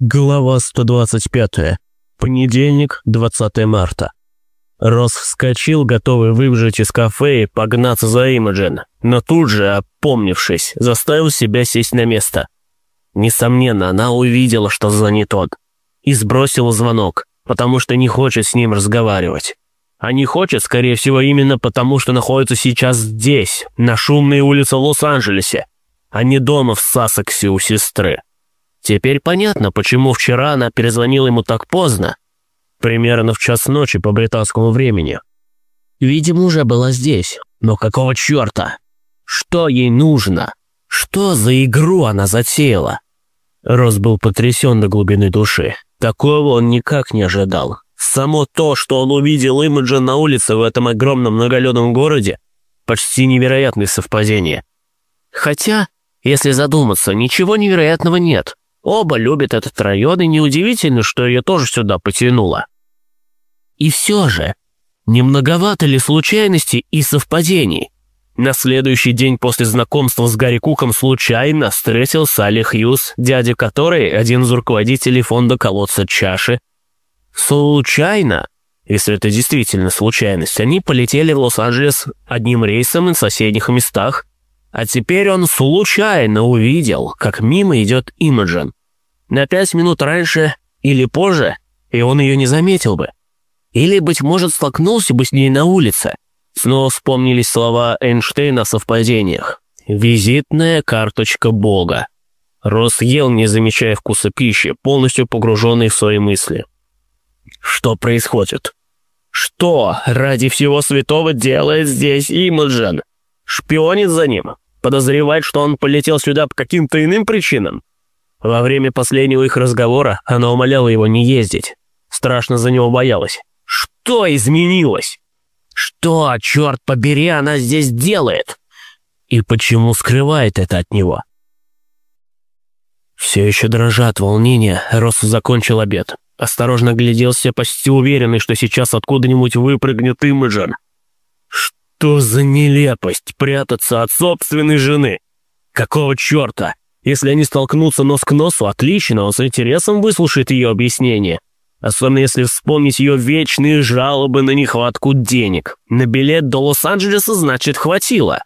Глава 125. Понедельник, 20 марта. Рос вскочил, готовый выбежать из кафе и погнаться за Имаджин, но тут же, опомнившись, заставил себя сесть на место. Несомненно, она увидела, что звонит он, и сбросила звонок, потому что не хочет с ним разговаривать. А не хочет, скорее всего, именно потому, что находится сейчас здесь, на шумной улице Лос-Анджелесе, а не дома в Сассексе у сестры. Теперь понятно, почему вчера она перезвонила ему так поздно. Примерно в час ночи по британскому времени. Видимо, уже была здесь. Но какого черта? Что ей нужно? Что за игру она затеяла? Рос был потрясен до глубины души. Такого он никак не ожидал. Само то, что он увидел Имиджа на улице в этом огромном многолюдном городе, почти невероятное совпадение. Хотя, если задуматься, ничего невероятного нет. Оба любят этот район, и неудивительно, что ее тоже сюда потянуло. И все же, не многовато ли случайностей и совпадений? На следующий день после знакомства с Гарри Куком случайно встретил Салли Хьюз, дядя которой один из руководителей фонда колодца чаши. Случайно, если это действительно случайность, они полетели в Лос-Анджелес одним рейсом из соседних местах, а теперь он случайно увидел, как мимо идет Имаджин на пять минут раньше или позже, и он ее не заметил бы. Или, быть может, столкнулся бы с ней на улице. Снова вспомнились слова Эйнштейна о совпадениях. «Визитная карточка Бога». Рос ел, не замечая вкуса пищи, полностью погруженный в свои мысли. Что происходит? Что ради всего святого делает здесь Имаджин? Шпионит за ним? Подозревает, что он полетел сюда по каким-то иным причинам? Во время последнего их разговора она умоляла его не ездить. Страшно за него боялась. Что изменилось? Что, черт побери, она здесь делает? И почему скрывает это от него? Все еще дрожа от волнения, Росс закончил обед. Осторожно гляделся, почти уверенный, что сейчас откуда-нибудь выпрыгнет Имиджен. Что за нелепость прятаться от собственной жены? Какого черта? Если они столкнутся нос к носу, отлично, он с интересом выслушает ее объяснение. Особенно если вспомнить ее вечные жалобы на нехватку денег. На билет до Лос-Анджелеса, значит, хватило.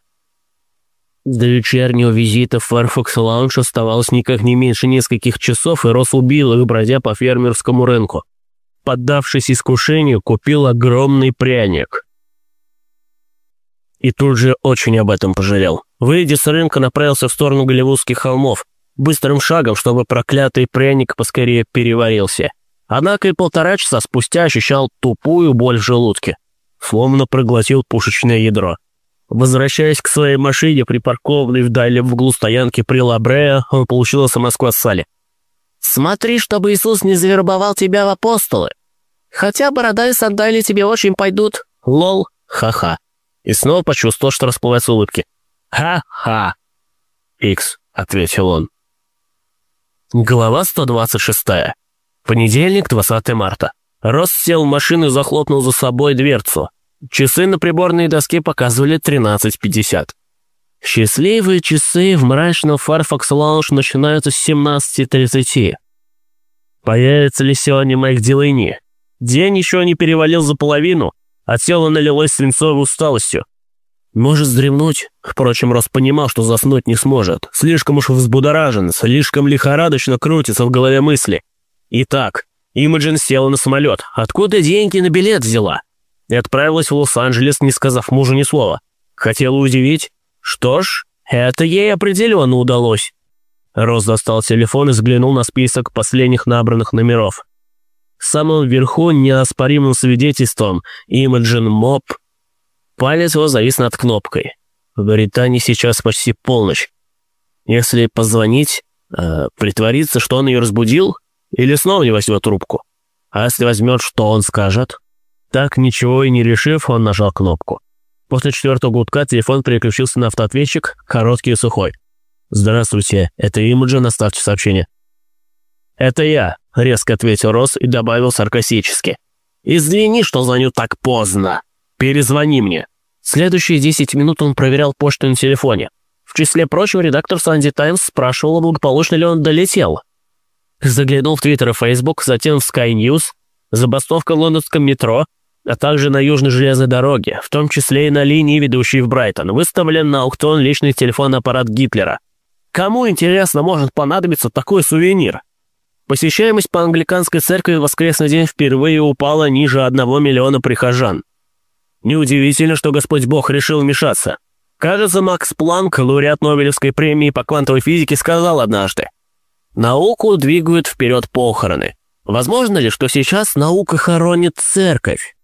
До вечернего визита в Fairfax Lounge оставалось никак не меньше нескольких часов, и Рос убил их, бродя по фермерскому рынку. Поддавшись искушению, купил огромный пряник. И тут же очень об этом пожалел. Выйдя с рынка, направился в сторону Голливудских холмов, быстрым шагом, чтобы проклятый пряник поскорее переварился. Однако и полтора часа спустя ощущал тупую боль в желудке. Словно проглотил пушечное ядро. Возвращаясь к своей машине, припаркованной вдали в углу стоянки при Лабрея, он получил смс от Салли. «Смотри, чтобы Иисус не завербовал тебя в апостолы. Хотя борода и сандали тебе очень пойдут. Лол, ха-ха». И снова почувствовал, что расплывается улыбки. «Ха-ха!» «Икс», — ответил он. Глава 126. Понедельник, 20 марта. Рос сел в машину и захлопнул за собой дверцу. Часы на приборной доске показывали 13.50. Счастливые часы в мрачном Fairfax Lounge начинаются с 17.30. Появится ли сегодня Майк Дилейни? День еще не перевалил за половину, а тело налилось свинцовой усталостью. Может вздремнуть? Впрочем, Рос понимал, что заснуть не сможет. Слишком уж взбудоражен, слишком лихорадочно крутится в голове мысли. Итак, Имаджин села на самолет. Откуда деньги на билет взяла? И отправилась в Лос-Анджелес, не сказав мужу ни слова. Хотела удивить? Что ж, это ей определенно удалось. Рос достал телефон и взглянул на список последних набранных номеров. В самом верху неоспоримым свидетельством Имаджин Моп Палец его завис над кнопкой. В Британии сейчас почти полночь. Если позвонить, э, притвориться, что он ее разбудил, или снова не возьмет трубку? А если возьмет, что он скажет? Так, ничего и не решив, он нажал кнопку. После четвертого гудка телефон переключился на автоответчик, короткий и сухой. «Здравствуйте, это Имаджин, оставьте сообщение». «Это я», — резко ответил Росс и добавил саркастически. «Извини, что звоню так поздно». «Перезвони мне». Следующие 10 минут он проверял почту на телефоне. В числе прочего, редактор Санди Таймс спрашивал, благополучно ли он долетел. Заглянул в Твиттер и Фейсбук, затем в Sky News, забастовка в лондонском метро, а также на южной железной дороге, в том числе и на линии, ведущей в Брайтон, выставлен на аукцион личный телефон-аппарат Гитлера. Кому, интересно, может понадобиться такой сувенир? Посещаемость по англиканской церкви в воскресный день впервые упала ниже одного миллиона прихожан. Неудивительно, что Господь Бог решил вмешаться. Кажется, Макс Планк, лауреат Нобелевской премии по квантовой физике, сказал однажды, «Науку двигают вперед похороны. Возможно ли, что сейчас наука хоронит церковь?»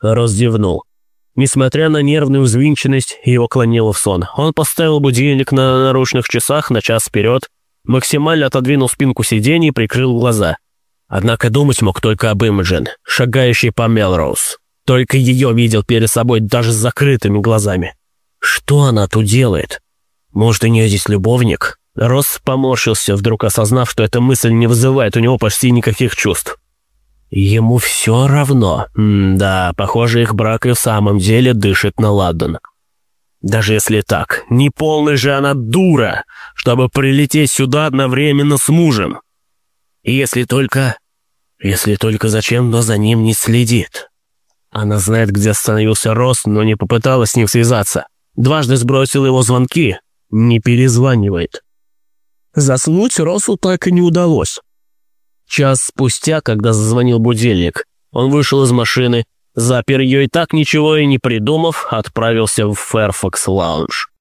Раздевнул. Несмотря на нервную взвинченность, его клонило в сон. Он поставил будильник на наручных часах на час вперед, максимально отодвинул спинку сиденья и прикрыл глаза. Однако думать мог только об Имаджин, шагающей по Мелроуз. Только ее видел перед собой даже с закрытыми глазами. Что она тут делает? Может, у нее здесь любовник? Росс поморщился, вдруг осознав, что эта мысль не вызывает у него почти никаких чувств. Ему все равно. М да, похоже, их брак и в самом деле дышит на ладан. Даже если так, не полная же она дура, чтобы прилететь сюда одновременно с мужем. Если только... Если только зачем-то за ним не следит. Она знает, где остановился Росс, но не попыталась с ним связаться. Дважды сбросил его звонки, не перезванивает. Заснуть Росу так и не удалось. Час спустя, когда зазвонил будильник, он вышел из машины, запер ее и так ничего и не придумав, отправился в Fairfax Lounge.